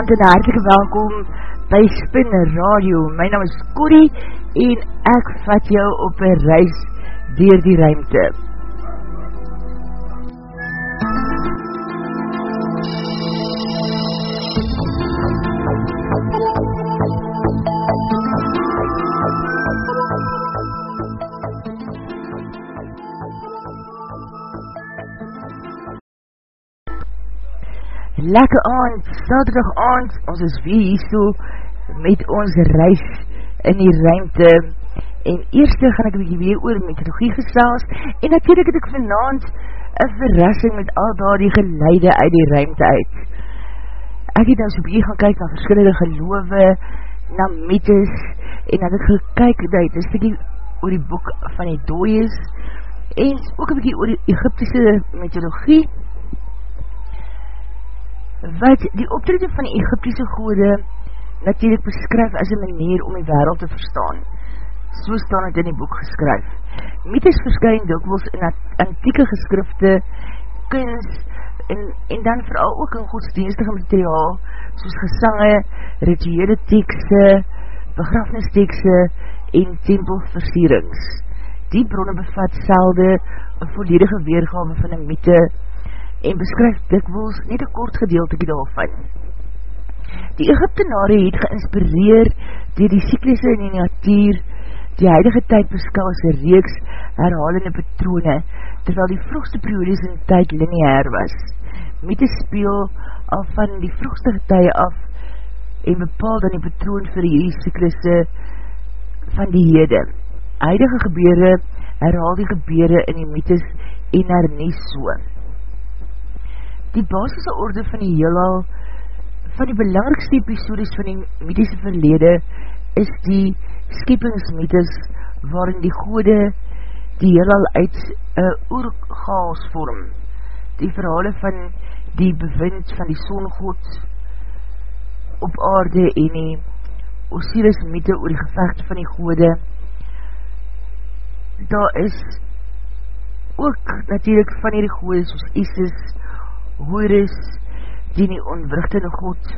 Goeienaand en hartelike welkom by Spin Radio. My naam is Corrie en ek vat jou op een reis dier die ruimte. lekker aand, saterdag aand, ons is weer hier so met ons reis in die ruimte. En eerste gaan ek weer oor meteorologie gesels. En natuurlijk het ek vanavond een verrassing met al daar die geleide uit die ruimte uit. Ek het nou so bier gaan kyk na verskillende geloofe, na mythes en ek het gekyk dat het een stukkie oor die boek van die dooies en ook een bykie oor die Egyptische meteorologie wat die optrede van die Egyptiese gode natuurlijk beskryf as een manier om die wereld te verstaan. So staan het in die boek geskryf. Mythes verskyn dikwels in antieke geskrifte, kunst, en, en dan vooral ook in godsdienstige materiaal, soos gesange, rituele tekste, begrafnistekste en tempelversierings. Die bronne bevat selde een volledige weergave van een mythe en beskryf dikwels net een kort gedeeltekie daarvan. Die Egyptenare het geïnspireer dier die cyklise in die natuur, die huidige tyd beskou as een reeks herhalende patrone, terwyl die vroegste periodes in tyd lineair was. Met die speel al van die vroegste getye af en bepaal dan die patroon vir die cyklise van die hede. Huidige gebeure herhaal die gebeure in die mythes en haar nie soon. Die basisse orde van die heelal, van die belangrikste episodes van die mythische verlede, is die skepingsmythes, waarin die gode die heelal uit een oergaals vorm. Die verhale van die bevind van die zongod op aarde en die Osiris mythe oor die gevecht van die gode. Daar is ook natuurlijk van die gode soos Isis, Horus, die nie onwrichtende God,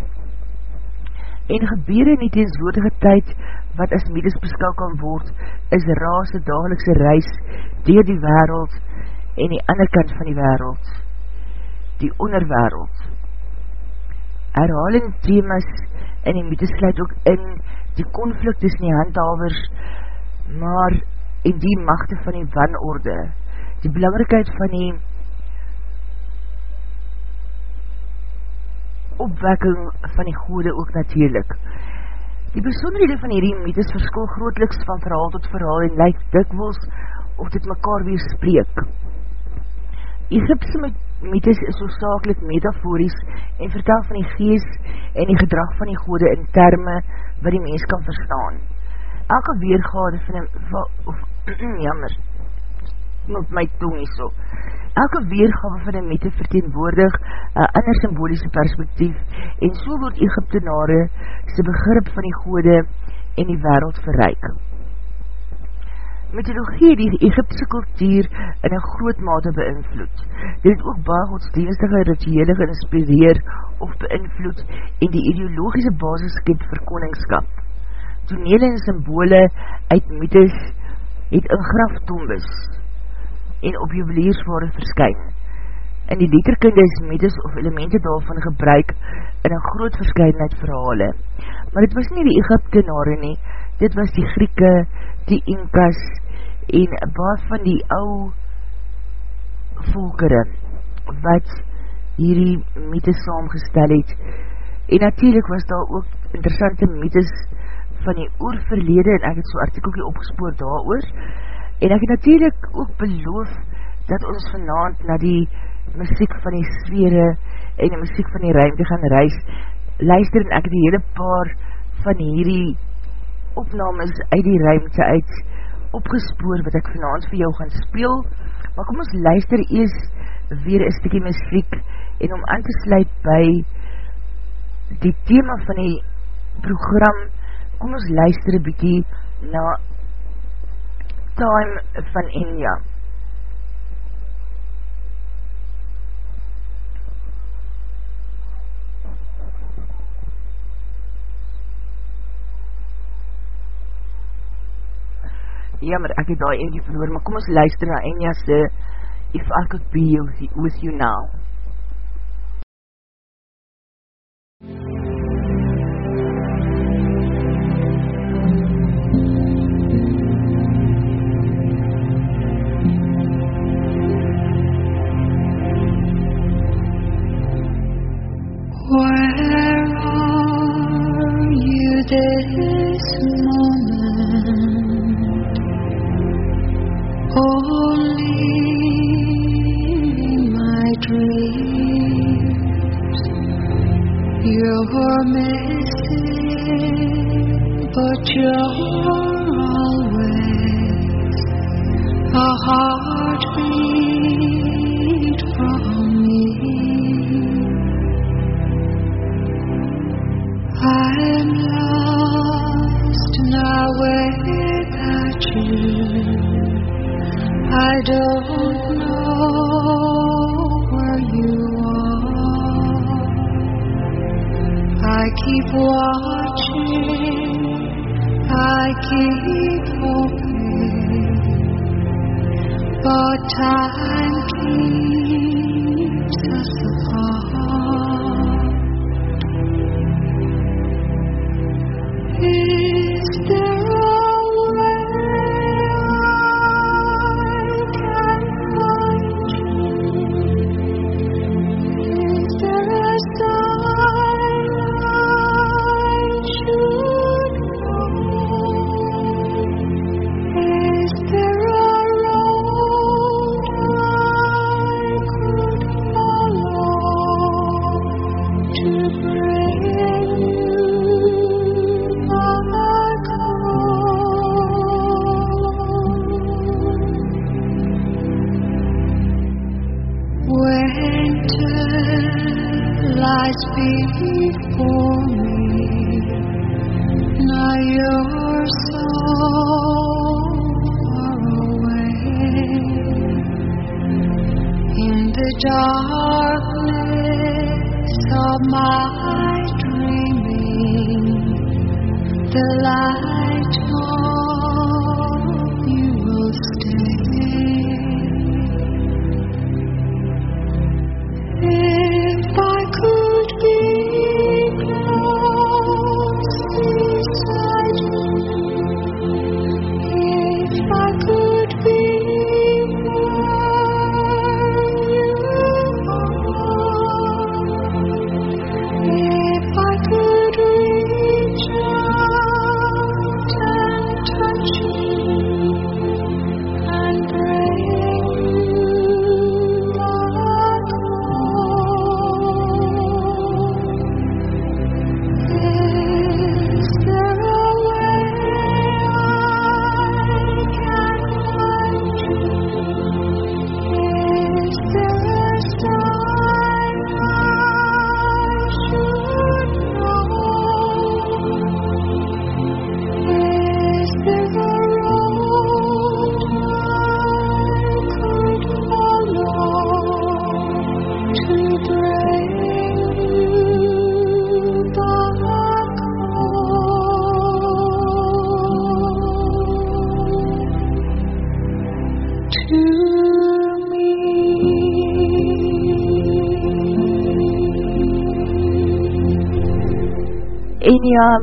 en gebeur in die teenswoordige tyd, wat as medes beskou kan word, is raas die dagelikse reis, dier die wereld, en die ander kant van die wereld, die onderwereld. Herhaling themas in die medes sluit ook in die konflikt tussen die handhavers, maar in die machte van die wanorde, die belangrikheid van die opwekking van die goede ook natuurlijk. Die besonderhede van hierdie mythes verskil grootliks van verhaal tot verhaal en lyk dikwels of dit mekaar weer spreek. Egyptse mythes is so sakelik metafories en vertel van die gees en die gedrag van die goede in terme wat die mens kan verstaan. Elke weergade van een, of, jammer, met my tong nie so, Elke weergave van die mette verteenwoordig een ander symbolische perspektief en so word Egyptenare sy begrip van die gode en die wereld verryk. Mythologie die Egyptse kultuur in een groot mate beïnvloed. Dit het ook baie godsdienstige rituele geïnspireer of beïnvloed en die ideologische basis skip vir koningskap. Tonele en symbole uit mythes het in graftombes en op juweliersware verskyn. In die letterkunde is medes of elemente daarvan gebruik in een groot verskynheid verhale. Maar dit was nie die Egyptenare nie, dit was die Grieke, die Inkas en baas van die ou volkere wat hierdie metes saamgestel het. En natuurlijk was daar ook interessante metes van die oorverlede en ek het so artikelkie opgespoord daar oor En ek het natuurlijk ook beloof dat ons vanavond na die muziek van die sfere en die muziek van die ruimte gaan reis. Luister en ek die hele paar van hierdie opnames uit die ruimte uit opgespoor wat ek vanavond vir jou gaan speel. Maar kom ons luister eers weer een stukkie muziek en om aan te sluit by die thema van die program, kom ons luister een bykie na time van Enya. Jammer, ek het daai eentjie verloor, maar kom ons luister na Enya se If I Could Be With You Now.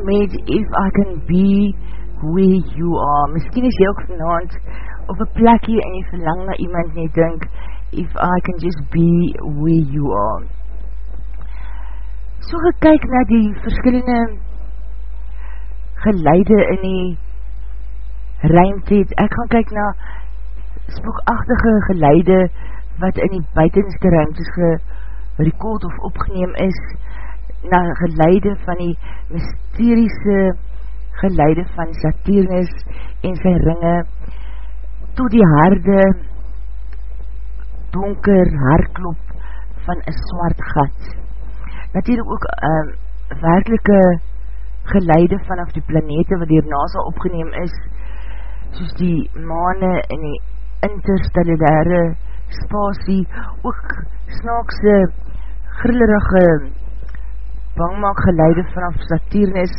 Met If I Can Be Where You Are. Misschien is jy ook vanavond op een plekje en jy verlang na iemand en jy dink, If I Can Just Be Where You Are. So gekyk na die verskillende geleide in die ruimte. Ek gaan kyk na spookachtige geleide wat in die buitenste ruimtes gerekord of opgeneem is na geleide van die mysteriese geleide van Saturnus en sy ringe tot die harde donker harklop van een swart gat. Natuurlijk ook uh, werkelike geleide vanaf die planete wat hier NASA opgeneem is, soos die maane en die interstellare spasie, ook snaakse grillerige bangmaak geleide vanaf Saturnus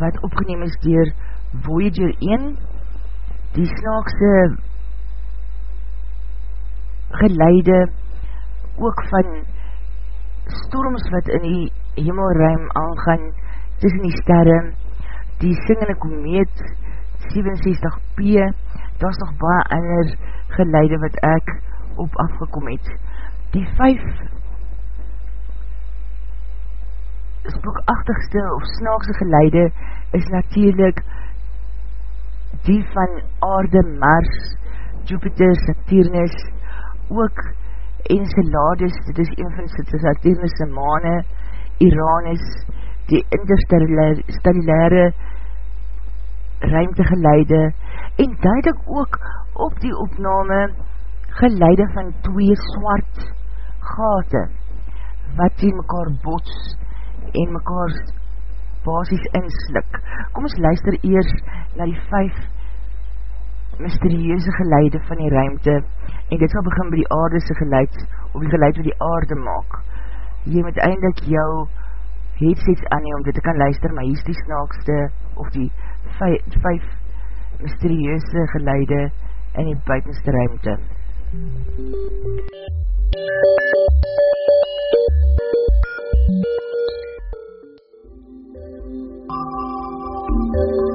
wat opgeneem is dier Voyager 1 die snaakse geleide ook van storms wat in die hemelruim aangaan tussen die sterre die singende komeet 67p daar is nog baie ander geleide wat ek op afgekom het. Die 5 spookachtigste of snaakse geleide is natuurlijk die van aarde, Mars, Jupiter, Saturnus, ook Enceladus, dit is een van Saturnus' maane, Uranus, die interstellare ruimtegeleide, en duidelik ook op die opname geleide van twee swart gate, wat die mekaar bots, en mekaar basis inslik. Kom ons luister eers na die vijf mysterieuze geleide van die ruimte en dit sal begin by die aardese geleid of die geleid wat die aarde maak. Jy moet eindelijk jou headsets aan nie om dit te kan luister, maar hier is die snaakste of die vijf, vijf mysterieuze geleide in die buitenste ruimte. Thank you. Thank you.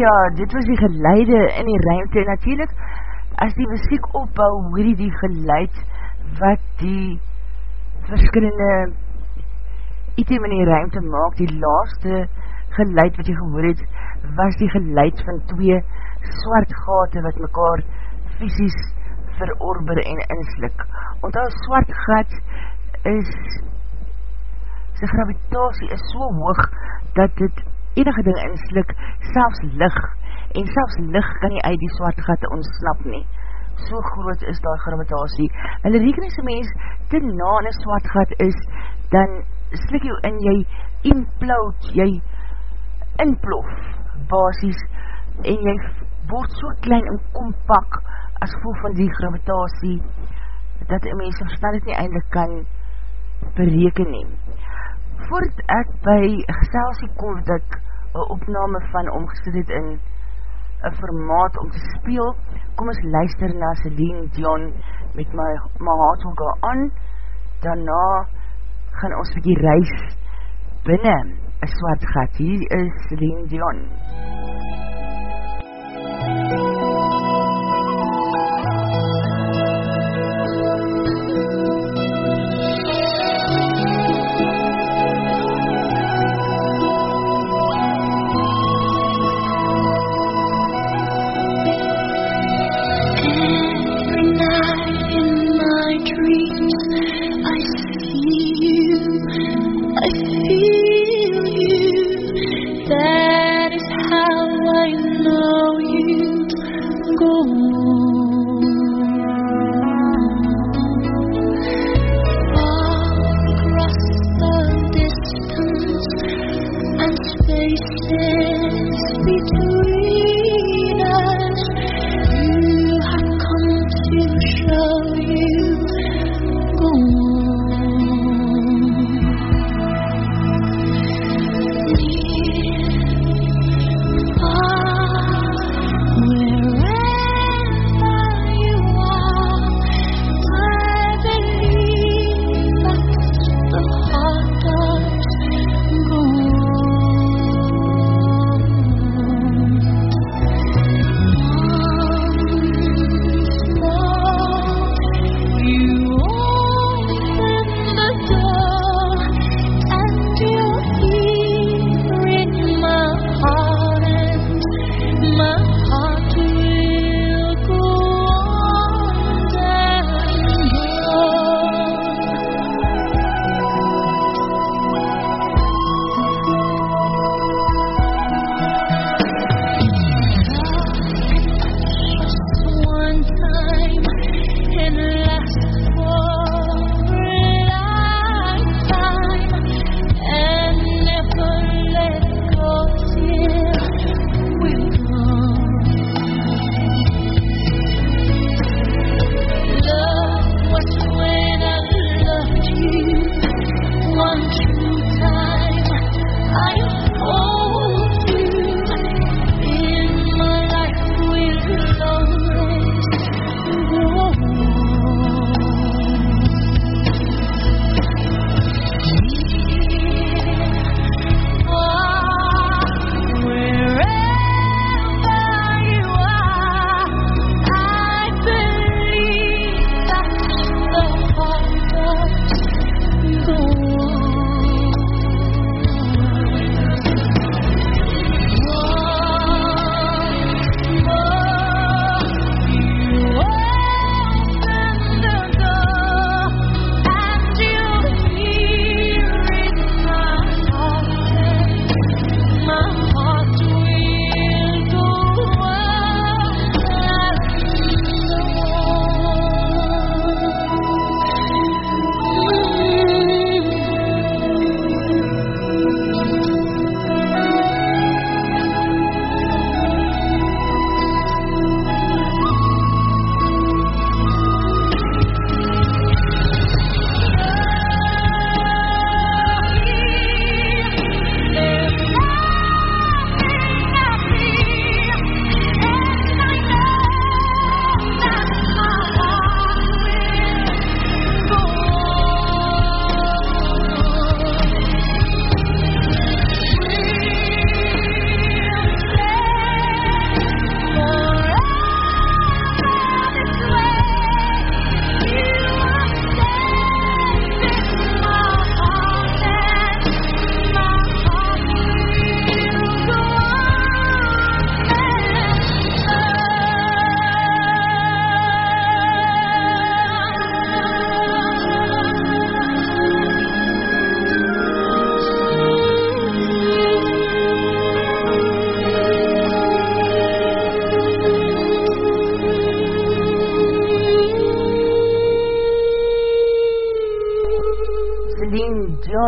Ja, dit was die geleide in die ruimte, natuurlijk, as die muziek opbouw, hoor die die geleid, wat die verskillende item in die ruimte maak, die laaste geleid wat jy gehoor het, was die geleid van twee swart gate wat mekaar fysisk verorber en inslik. Want al swart gat is sy gravitasie is so hoog dat dit enige ding inslik, selfs lig, en selfs lig kan nie uit die swart gat ontsnap nie. So groot is daar gravitasie. Hulle reken as een mens te na in een swart gat is, dan slik jou in, jy implout, jy inplof, basis, en jy word so klein en kompak as gevoel van die gravitasie, dat een mens verstaan het nie eindelijk kan bereken neem. Voordat ek by geselsie kom, dat ek een opname van omgesit het in een formaat om te speel, kom ons luister na Celine Dion met my, my heart will go on, daarna gaan ons die reis binnen. Een swart gat, hier is Celine Dion. Every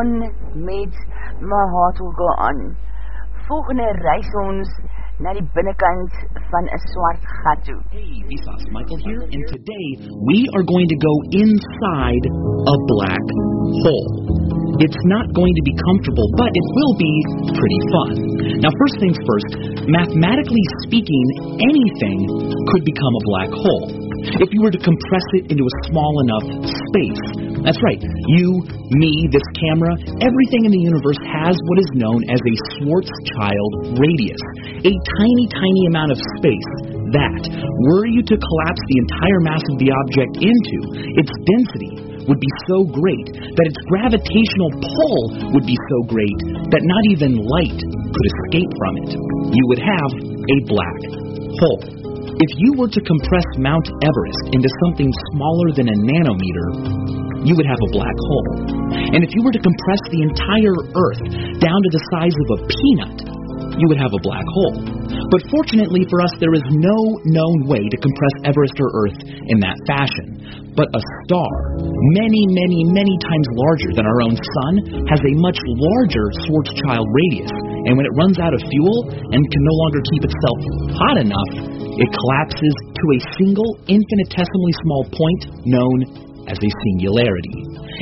Met. Volgende reis ons na die swart gat toe. Hey, Vsauce, Michael here, and today we are going to go inside a black hole. It's not going to be comfortable, but it will be pretty fun. Now, first things first, mathematically speaking, anything could become a black hole. If you were to compress it into a small enough space. That's right, you, me, this camera, everything in the universe has what is known as a Schwarzschild radius, a tiny, tiny amount of space that, were you to collapse the entire mass of the object into, its density would be so great that its gravitational pull would be so great that not even light could escape from it. You would have a black hole. If you were to compress Mount Everest into something smaller than a nanometer, you would have a black hole. And if you were to compress the entire Earth down to the size of a peanut, you would have a black hole. But fortunately for us, there is no known way to compress Everest or Earth in that fashion. But a star, many, many, many times larger than our own sun, has a much larger Schwarzschild radius. And when it runs out of fuel and can no longer keep itself hot enough, it collapses to a single infinitesimally small point known as a singularity.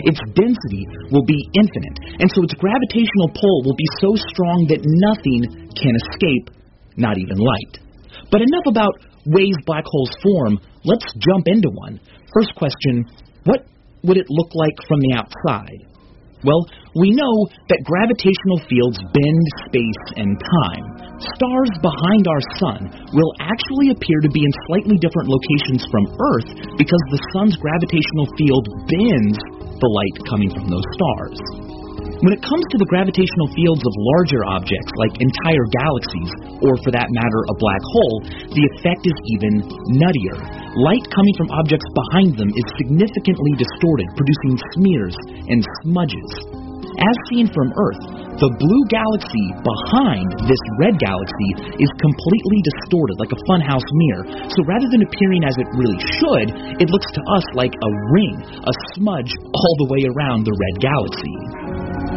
Its density will be infinite, and so its gravitational pull will be so strong that nothing can escape, not even light. But enough about ways black holes form, let's jump into one. First question What would it look like from the outside? Well, we know that gravitational fields bend space and time. Stars behind our sun will actually appear to be in slightly different locations from Earth because the sun's gravitational field bends the light coming from those stars. When it comes to the gravitational fields of larger objects, like entire galaxies, or for that matter, a black hole, the effect is even nuttier. Light coming from objects behind them is significantly distorted, producing smears and smudges. As seen from Earth, the blue galaxy behind this red galaxy is completely distorted, like a funhouse mirror. So rather than appearing as it really should, it looks to us like a ring, a smudge all the way around the red galaxy.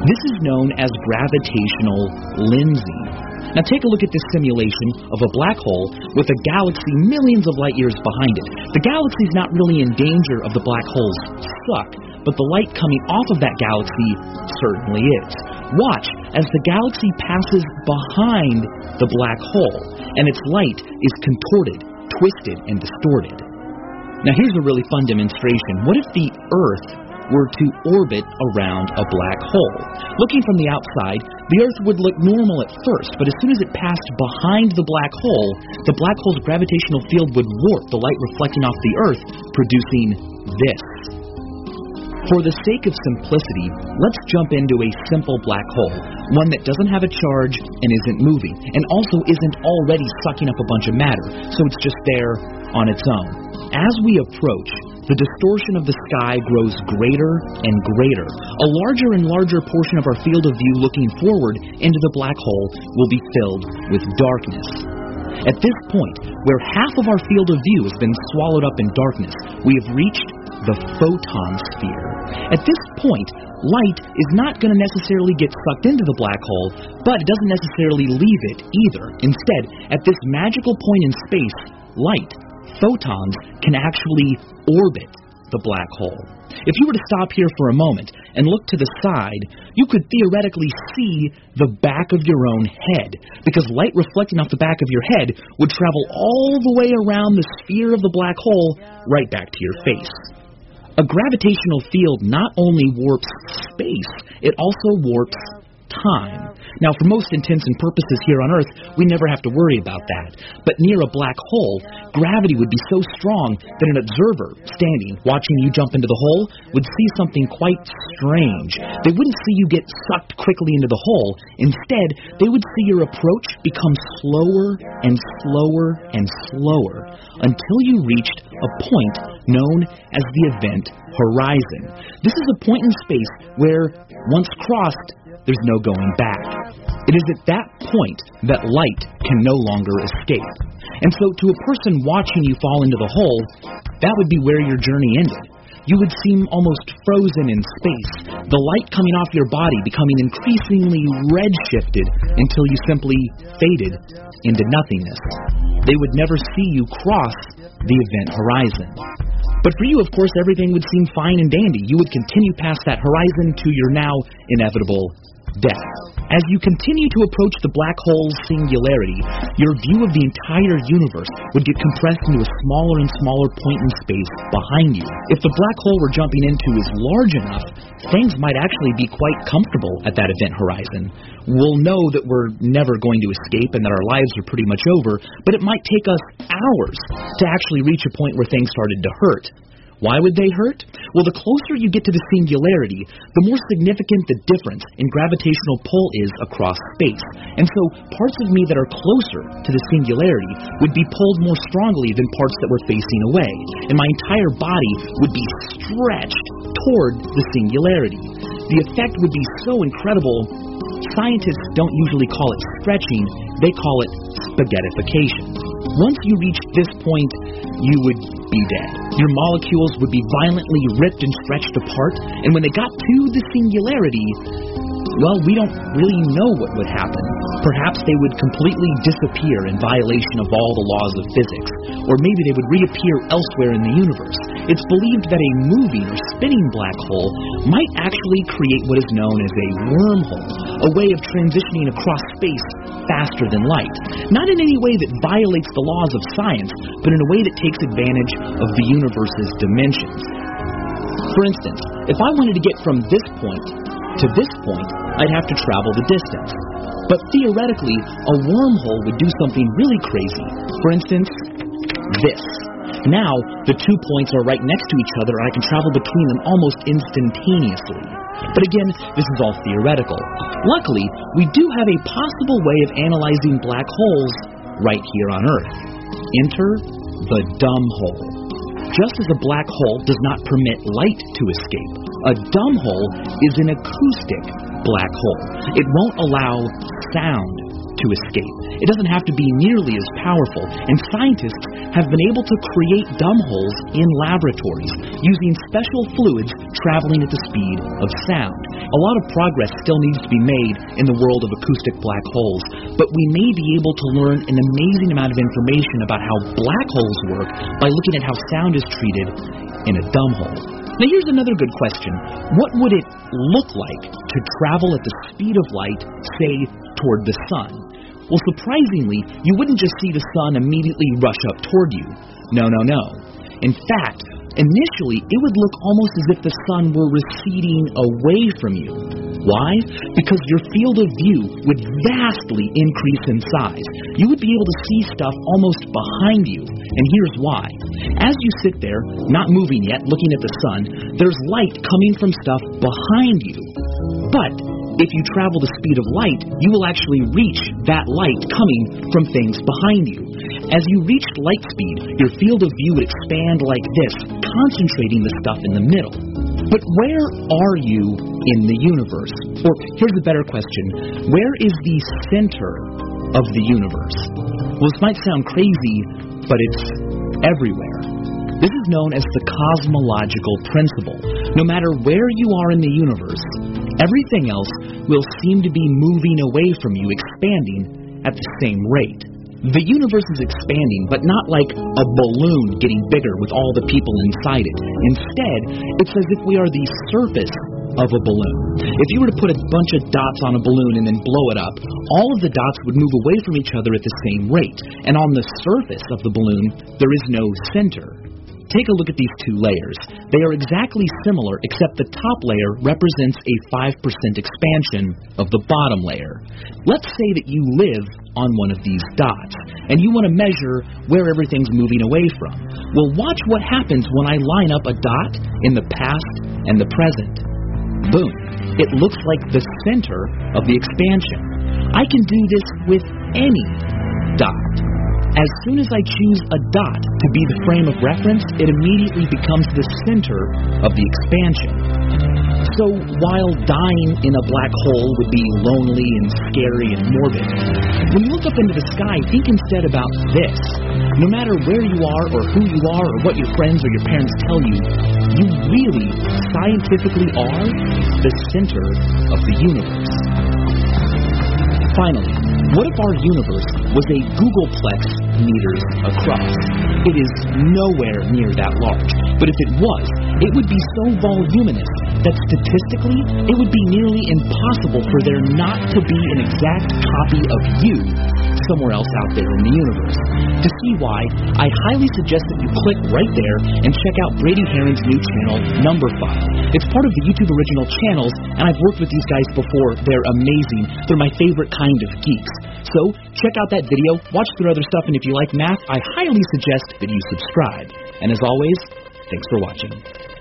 This is known as gravitational lensing. Now take a look at this simulation of a black hole with a galaxy millions of light years behind it. The galaxy is not really in danger of the black hole's suck, but the light coming off of that galaxy certainly is. Watch as the galaxy passes behind the black hole, and its light is contorted, twisted, and distorted. Now here's a really fun demonstration. What if the Earth were to orbit around a black hole. Looking from the outside, the Earth would look normal at first, but as soon as it passed behind the black hole, the black hole's gravitational field would warp the light reflecting off the Earth, producing this. For the sake of simplicity, let's jump into a simple black hole, one that doesn't have a charge and isn't moving, and also isn't already sucking up a bunch of matter, so it's just there on its own. As we approach, the distortion of the sky grows greater and greater. A larger and larger portion of our field of view looking forward into the black hole will be filled with darkness. At this point, where half of our field of view has been swallowed up in darkness, we have reached the photon sphere. At this point, light is not going to necessarily get sucked into the black hole, but it doesn't necessarily leave it either. Instead, at this magical point in space, light photons can actually orbit the black hole. If you were to stop here for a moment and look to the side, you could theoretically see the back of your own head, because light reflecting off the back of your head would travel all the way around the sphere of the black hole right back to your face. A gravitational field not only warps space, it also warps time. Now, for most intents and purposes here on Earth, we never have to worry about that. But near a black hole, gravity would be so strong that an observer standing, watching you jump into the hole, would see something quite strange. They wouldn't see you get sucked quickly into the hole. Instead, they would see your approach become slower and slower and slower until you reached a point known as the event horizon. This is a point in space where, once crossed, there's no going back. It is at that point that light can no longer escape. And so, to a person watching you fall into the hole, that would be where your journey ended. you would seem almost frozen in space, the light coming off your body becoming increasingly red-shifted until you simply faded into nothingness. They would never see you cross the event horizon. But for you, of course, everything would seem fine and dandy. You would continue past that horizon to your now inevitable death. As you continue to approach the black hole's singularity, your view of the entire universe would get compressed into a smaller and smaller point in space behind you. If the black hole we're jumping into is large enough, things might actually be quite comfortable at that event horizon. We'll know that we're never going to escape and that our lives are pretty much over, but it might take us hours to actually reach a point where things started to hurt. Why would they hurt? Well, the closer you get to the singularity, the more significant the difference in gravitational pull is across space. And so parts of me that are closer to the singularity would be pulled more strongly than parts that were facing away. And my entire body would be stretched toward the singularity. The effect would be so incredible, scientists don't usually call it stretching, they call it spaghettification. Once you reached this point, you would be dead. Your molecules would be violently ripped and stretched apart, and when they got to the singularity, well, we don't really know what would happen. Perhaps they would completely disappear in violation of all the laws of physics, or maybe they would reappear elsewhere in the universe. It's believed that a moving or spinning black hole might actually create what is known as a wormhole, a way of transitioning across space faster than light. Not in any way that violates the laws of science, but in a way that takes advantage of the universe's dimensions. For instance, if I wanted to get from this point to this point, I'd have to travel the distance. But theoretically, a wormhole would do something really crazy. For instance, this. Now, the two points are right next to each other, and I can travel between them almost instantaneously. But again, this is all theoretical. Luckily, we do have a possible way of analyzing black holes right here on Earth. Enter the dumb hole. Just as a black hole does not permit light to escape, a dumb hole is an acoustic black hole. It won't allow sound to escape. It doesn't have to be nearly as powerful, and scientists have been able to create dumb holes in laboratories using special fluids traveling at the speed of sound. A lot of progress still needs to be made in the world of acoustic black holes, but we may be able to learn an amazing amount of information about how black holes work by looking at how sound is treated in a dumb hole. Now, here's another good question. What would it look like to travel at the speed of light, say, toward the sun? Well, surprisingly, you wouldn't just see the sun immediately rush up toward you. No, no, no. In fact, initially, it would look almost as if the sun were receding away from you. Why? Because your field of view would vastly increase in size. You would be able to see stuff almost behind you. And here's why. As you sit there, not moving yet, looking at the sun, there's light coming from stuff behind you. But if you travel the speed of light, you will actually reach that light coming from things behind you. As you reach light speed, your field of view would expand like this, concentrating the stuff in the middle. But where are you in the universe? Or here's a better question Where is the center of the universe? Well, this might sound crazy, but it's everywhere. This is known as the cosmological principle. No matter where you are in the universe, everything else will seem to be moving away from you, expanding at the same rate. The universe is expanding, but not like a balloon getting bigger with all the people inside it. Instead, it's as if we are the surface of a balloon. If you were to put a bunch of dots on a balloon and then blow it up, all of the dots would move away from each other at the same rate. And on the surface of the balloon, there is no center. Take a look at these two layers. They are exactly similar, except the top layer represents a 5% expansion of the bottom layer. Let's say that you live on one of these dots, and you want to measure where everything's moving away from. Well, watch what happens when I line up a dot in the past and the present. Boom. It looks like the center of the expansion. I can do this with any dot. As soon as I choose a dot to be the frame of reference, it immediately becomes the center of the expansion. So while dying in a black hole would be lonely and scary and morbid, when you look up into the sky, think instead about this. No matter where you are or who you are or what your friends or your parents tell you, you really scientifically are the center of the universe. Finally, what if our universe was a googolplex meters across? It is nowhere near that large, but if it was, it would be so voluminous that statistically it would be nearly impossible for there not to be an exact copy of you somewhere else out there in the universe. To see why, I highly suggest that you click right there and check out Brady Haran's new channel, Numberphile. It's part of the YouTube original channels, and I've worked with these guys before. They're amazing. They're my favorite kind of geeks. So, check out that video, watch their other stuff, and if you like math, I highly suggest that you subscribe. And as always, thanks for watching.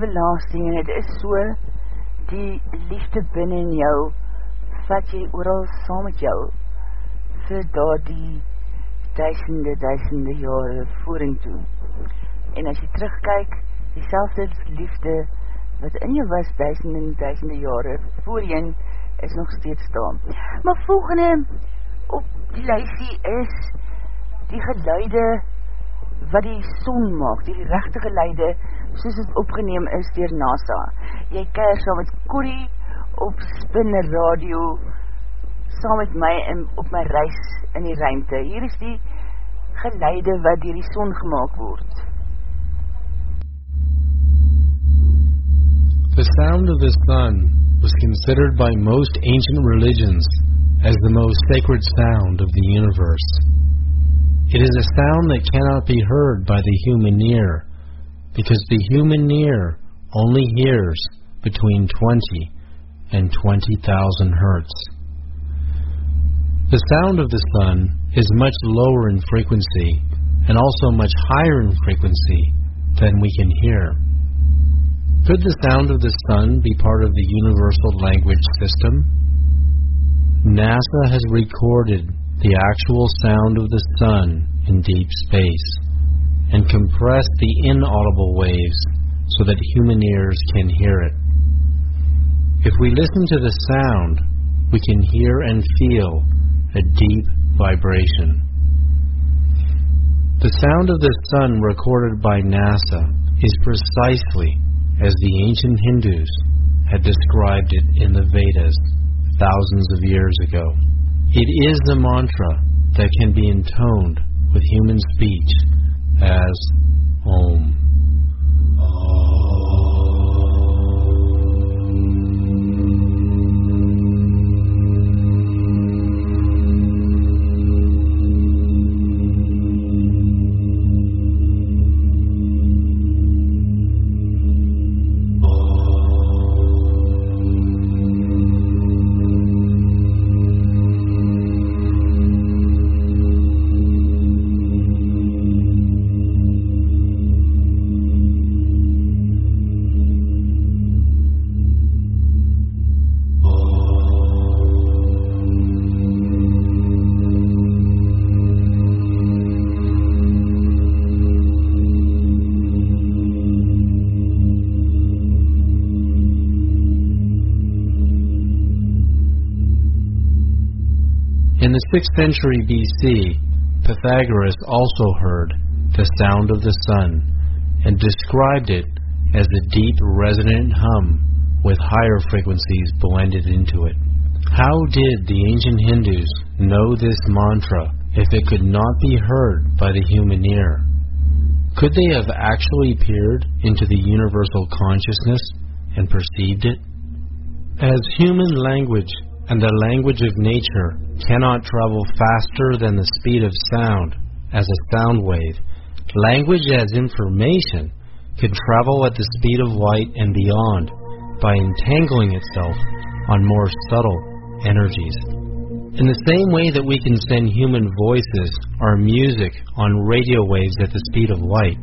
Love everlasting en het is so die liefde binnen in jou vat jy ooral saam met jou vir daar die duisende, duisende jare voering toe. En as jy terugkyk, die selfde liefde wat in jou was duisende en duisende jare voorheen is nog steeds staan. Maar volgende op die lijstie is die geluide wat die son maak, die rechte geluide soos het opgeneem is dier NASA. Jy keir saam met op spinne radio saam met my in, op my reis in die ruimte. Hier is die geluide wat dier die son gemaakt word. The sound of the sun was considered by most ancient religions as the most sacred sound of the universe. It is a sound that cannot be heard by the human ear, because the human ear only hears between 20 and 20,000 hertz. The sound of the sun is much lower in frequency and also much higher in frequency than we can hear. Could the sound of the sun be part of the universal language system? NASA has recorded the actual sound of the sun in deep space and compress the inaudible waves so that human ears can hear it. If we listen to the sound, we can hear and feel a deep vibration. The sound of the sun recorded by NASA is precisely as the ancient Hindus had described it in the Vedas thousands of years ago. It is the mantra that can be intoned with human speech as Om. In oh. 6th century BC, Pythagoras also heard the sound of the sun and described it as a deep resonant hum with higher frequencies blended into it. How did the ancient Hindus know this mantra if it could not be heard by the human ear? Could they have actually peered into the universal consciousness and perceived it? As human language and the language of nature cannot travel faster than the speed of sound as a sound wave, language as information can travel at the speed of light and beyond by entangling itself on more subtle energies. In the same way that we can send human voices or music on radio waves at the speed of light,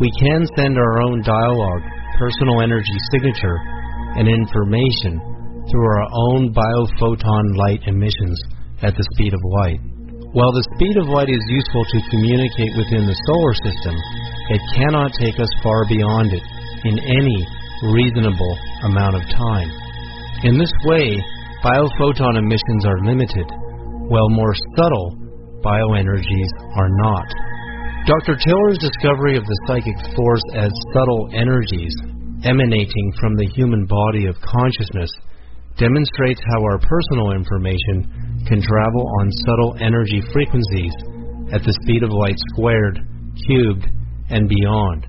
we can send our own dialogue, personal energy signature, and information through our own biophoton light emissions at the speed of light. While the speed of light is useful to communicate within the solar system, it cannot take us far beyond it in any reasonable amount of time. In this way, biophoton emissions are limited, while more subtle bioenergies are not. Dr. Taylor's discovery of the psychic force as subtle energies emanating from the human body of consciousness demonstrates how our personal information can travel on subtle energy frequencies at the speed of light squared, cubed, and beyond.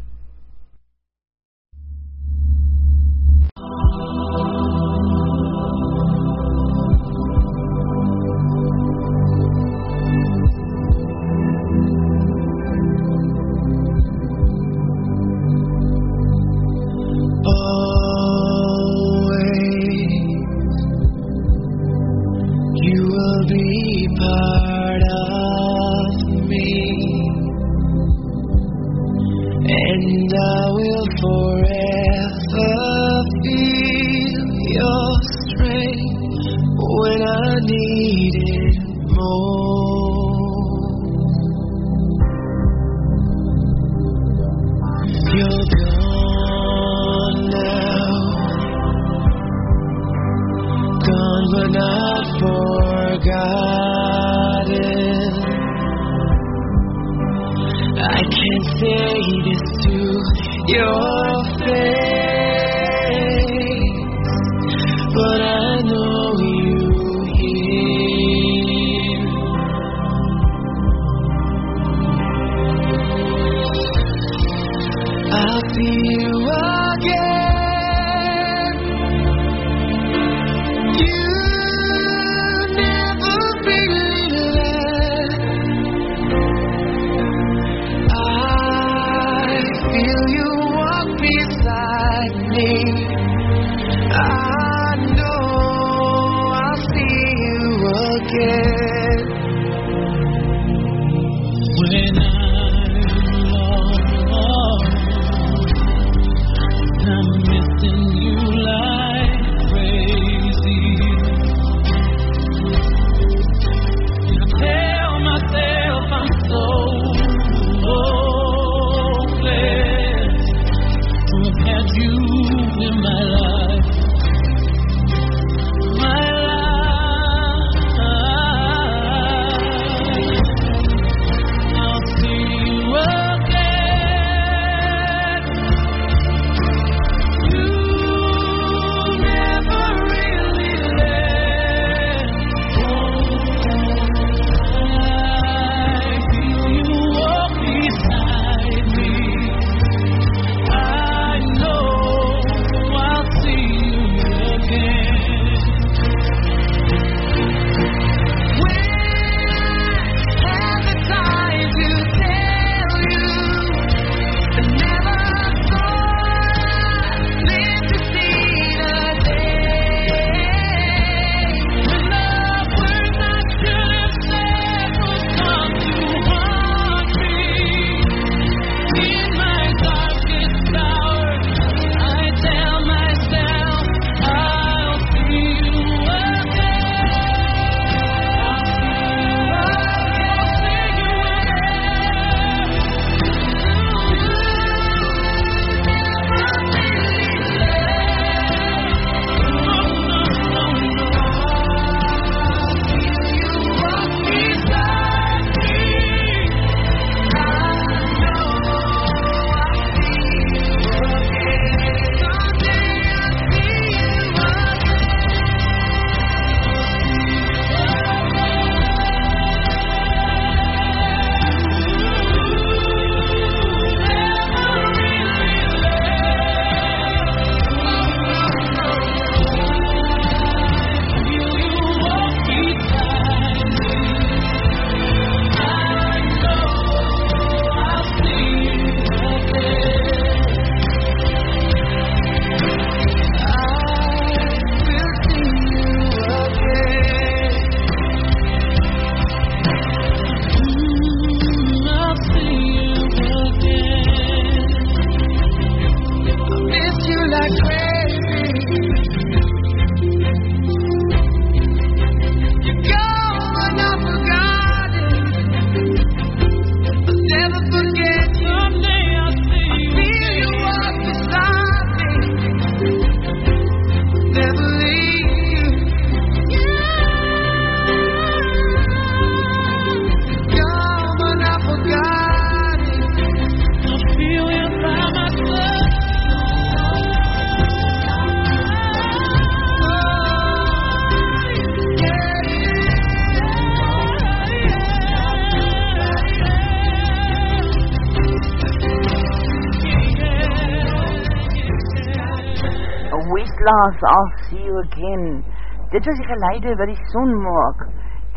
Dit was die geleide wat die son maak,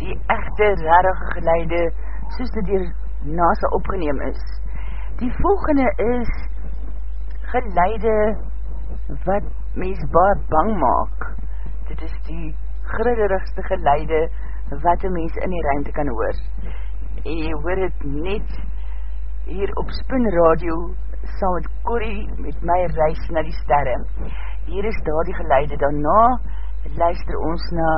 die echte rarige geleide, soos dit hier NASA opgeneem is. Die volgende is geleide wat mens baie bang maak. Dit is die gridderigste geleide wat een mens in die ruimte kan hoor. En jy hoor het net hier op Spin Radio saam met Corrie met my reis na die sterre. Hier is daar die geleide. Daarna luister ons na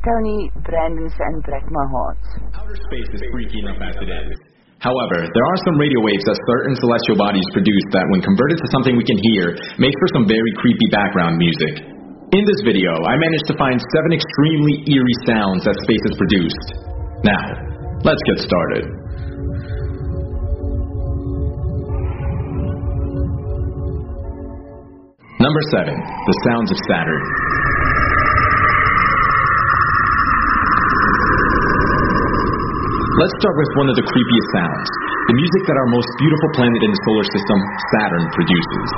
Toni Braxton's and Break My Heart. Outer space is freaky enough as it is. However, there are some radio waves that certain celestial bodies produce that when converted to something we can hear, make for some very creepy background music. In this video, I managed to find seven extremely eerie sounds that space has produced. Now, let's get started. Number 7. The Sounds of Saturn. Let's start with one of the creepiest sounds the music that our most beautiful planet in the solar system, Saturn, produces.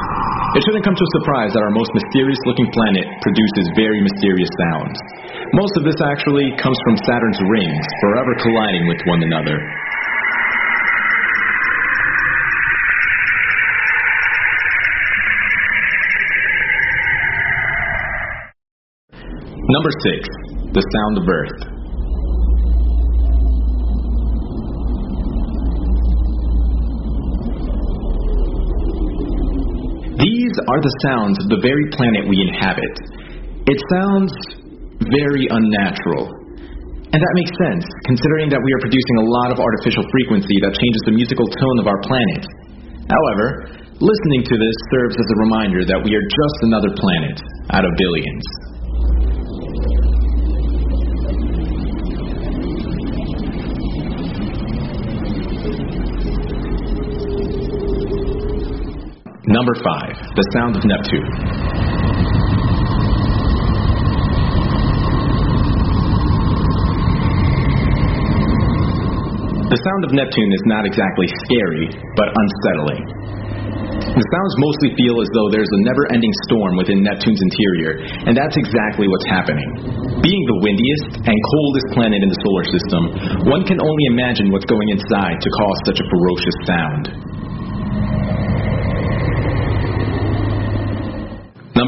It shouldn't come to a surprise that our most mysterious looking planet produces very mysterious sounds. Most of this actually comes from Saturn's rings, forever colliding with one another. Number 6. The Sound of Earth. These are the sounds of the very planet we inhabit. It sounds very unnatural. And that makes sense, considering that we are producing a lot of artificial frequency that changes the musical tone of our planet. However, listening to this serves as a reminder that we are just another planet out of billions. Number 5. The Sound of Neptune. The sound of Neptune is not exactly scary, but unsettling. The sounds mostly feel as though there's a never ending storm within Neptune's interior, and that's exactly what's happening. Being the windiest and coldest planet in the solar system, one can only imagine what's going inside to cause such a ferocious sound.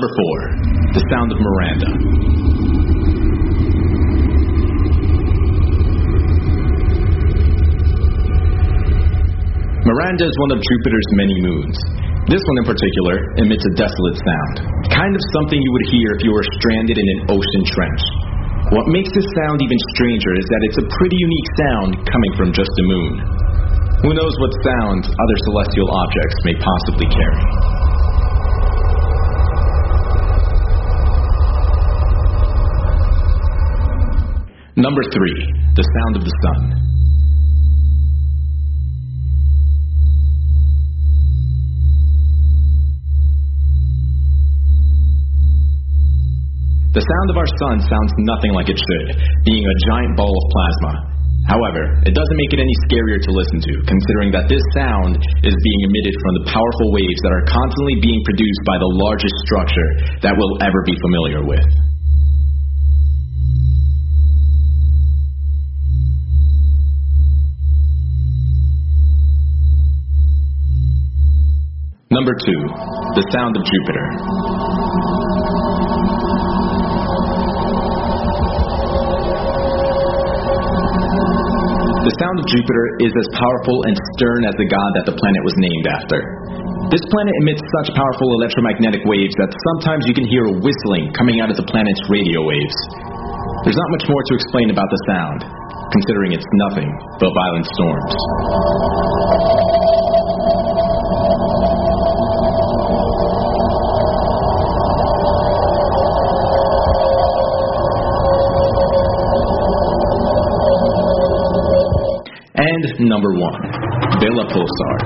Number 4. The Sound of Miranda. Miranda is one of Jupiter's many moons. This one in particular emits a desolate sound, kind of something you would hear if you were stranded in an ocean trench. What makes this sound even stranger is that it's a pretty unique sound coming from just a moon. Who knows what sounds other celestial objects may possibly carry? Number 3. The Sound of the Sun. The sound of our sun sounds nothing like it should, being a giant ball of plasma. However, it doesn't make it any scarier to listen to, considering that this sound is being emitted from the powerful waves that are constantly being produced by the largest structure that we'll ever be familiar with. Number 2. The Sound of Jupiter. The sound of Jupiter is as powerful and stern as the god that the planet was named after. This planet emits such powerful electromagnetic waves that sometimes you can hear a whistling coming out of the planet's radio waves. There's not much more to explain about the sound, considering it's nothing but violent storms. number one, Vela Pulsar.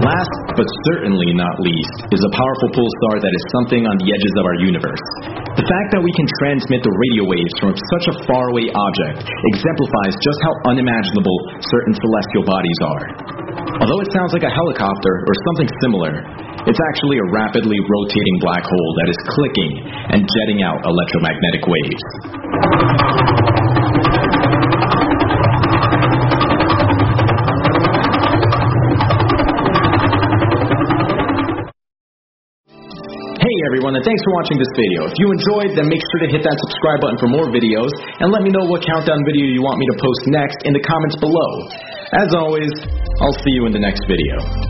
Last but certainly not least is a powerful pulsar that is something on the edges of our universe. The fact that we can transmit the radio waves from such a faraway object exemplifies just how unimaginable certain celestial bodies are. Although it sounds like a helicopter or something similar, it's actually a rapidly rotating black hole that is clicking and jetting out electromagnetic waves. Hey everyone and thanks for watching this video. If you enjoyed then make sure to hit that subscribe button for more videos and let me know what countdown video you want me to post next in the comments below. As always, I'll see you in the next video.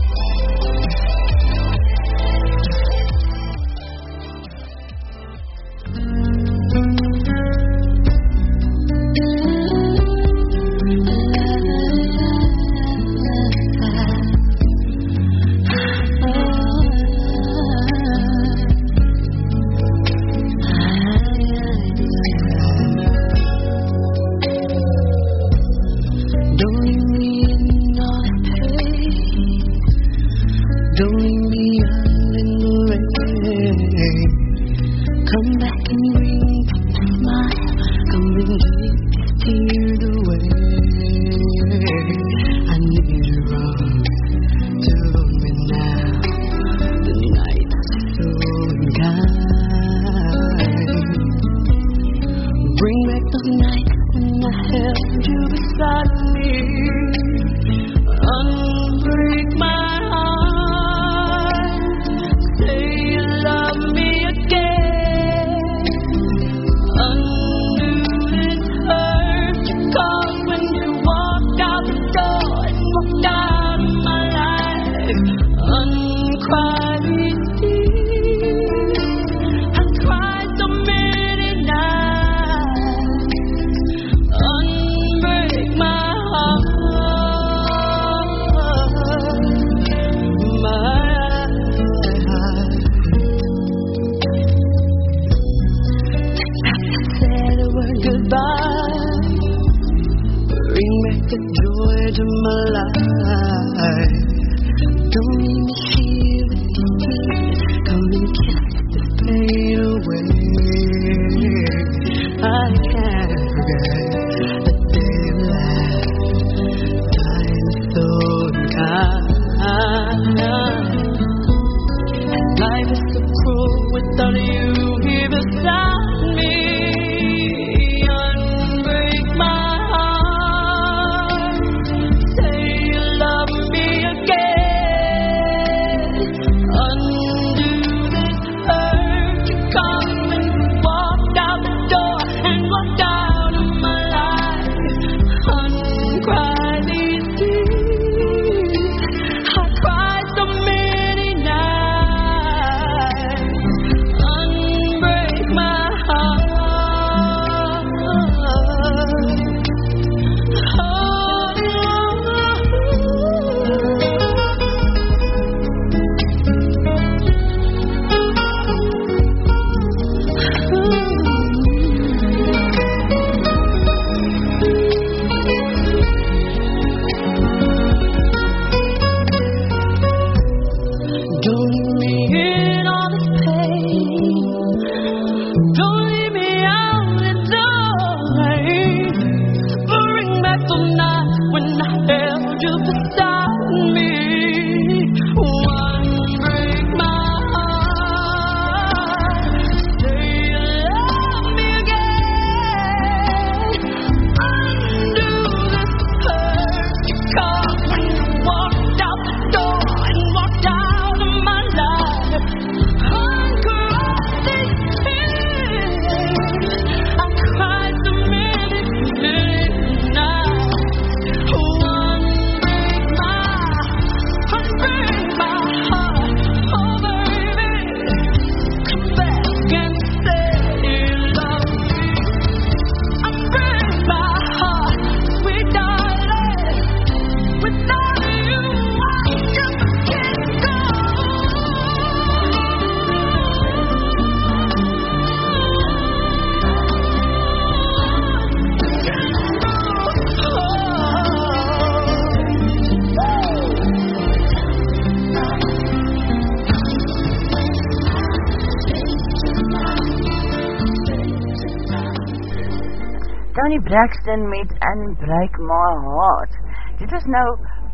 Braxton met Unbreak My Heart. Dit is nou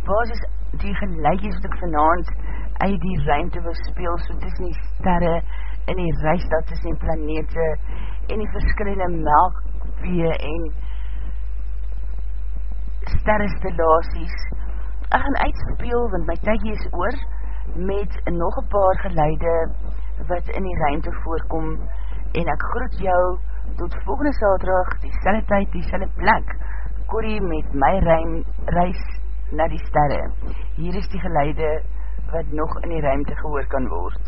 basis die gelijkies wat ek vanavond uit die ruimte wil speel, so tussen die sterre en die reisstad tussen die planete en die verskillende melkwee en sterrestelaties. Ek gaan uitspeel, want my tydje is oor, met nog een paar geleide wat in die ruimte voorkom en ek groet jou tot volgende saterdag, die selle tyd, die selle plek, Corrie met my ruim, reis na die sterre. Hier is die geleide wat nog in die ruimte gehoor kan word.